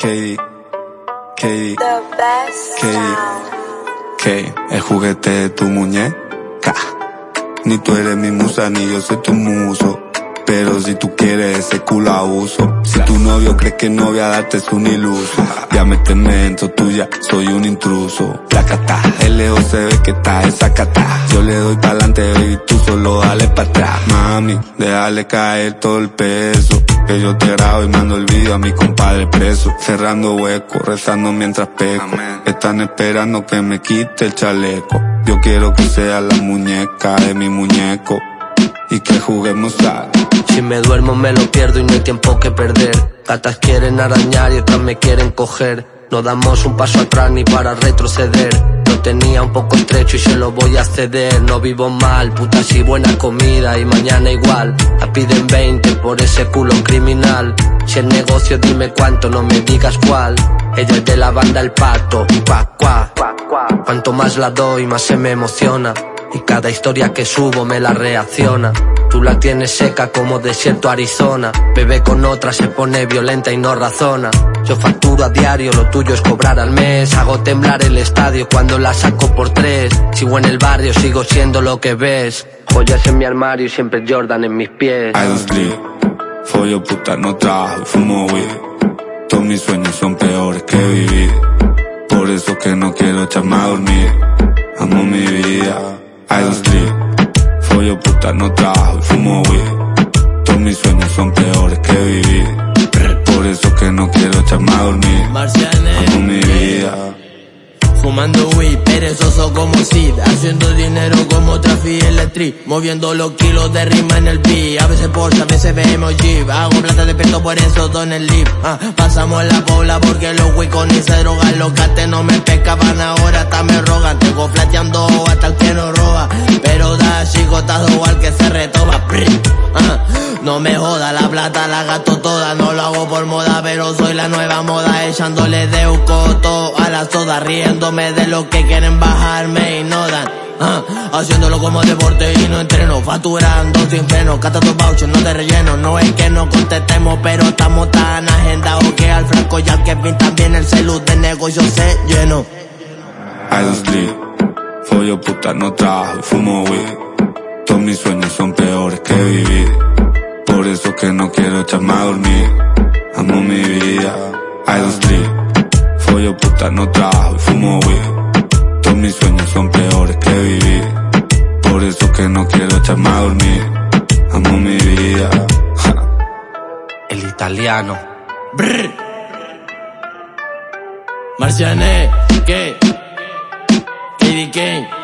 Katie, sound. Katie, el juguete de tu muñeca. Ni tú eres mi musa, ni yo soy tu muso. Pero si tú quieres ese culo abuso. Si tu novio cree que no voy a darte es un iluso. Ya me dentro tuya, soy un intruso. Placata, el lejos se ve que está esa cata. Yo le doy pa'lante, baby, tú solo dale pa' atrás. Mami, déjale caer todo el peso. Que yo te grabo y mando el video a mi compadre preso. Cerrando huecos, rezando mientras peco. Están esperando que me quite el chaleco. Yo quiero que sea la muñeca de mi muñeco. Y que juguemos a Si me duermo me lo pierdo y no hay tiempo que perder. Gatas quieren arañar y otras me quieren coger. No damos un paso atrás ni para retroceder. Tenía un poco estrecho y se lo voy a ceder. No vivo mal, putas y buena comida y mañana igual. La piden 20 por ese culo criminal. Si el negocio dime cuánto, no me digas cuál. Ella es de la banda El Pato, cuá, cuá. Cuanto más la doy, más se me emociona. Y cada historia que subo me la reacciona. Tú la tienes seca como desierto Arizona. Bebe con otra, se pone violenta y no razona. Yo facturo a diario, lo tuyo es cobrar al mes. Hago temblar el estadio cuando la saco por tres. Sigo en el barrio, sigo siendo lo que ves. Joyas en mi armario y siempre Jordan en mis pies. I don't sleep, follo puta, no trabajo fumo weed. Todos mis sueños son peores que vivir. Puta, no trabajo y fumo weed. Todos mis sueños son peores que vivir. Por eso que no quiero echarme a dormir. Amo mi vida. Fumando weed, perezoso como Sid Haciendo dinero como Trafi en la street Moviendo los kilos de rima en el beat A veces Porsche, a veces vemos Jeep Hago plata de peso, por eso don el lip ah, Pasamos la pobla porque los wicos ni se drogan Los gates no me pescaban, ahora No me joda, la plata la gasto toda. No lo hago por moda, pero soy la nueva moda. Echándole de coto a la soda Riéndome de lo que quieren bajarme y no dan. Ah, Haciéndolo como deporte y no entreno. Facturando sin freno, cata tus vouchers, no te relleno. No es que no contestemos, pero estamos tan agendados Que al Franco y al Kevin también el celu de negocio se sleep, follo puta, no trabajo y fumo weed. Todos mis sueños son peores que vivir. Por eso que no quiero echarme a dormir. Amo mi vida, I don't sleep, follo puta, no trabajo y fumo weed. Todos mis sueños son peores que vivir. Por eso que no quiero echarme a dormir. Amo mi vida. El italiano. Brr. Marciané, ¿qué? KD Kane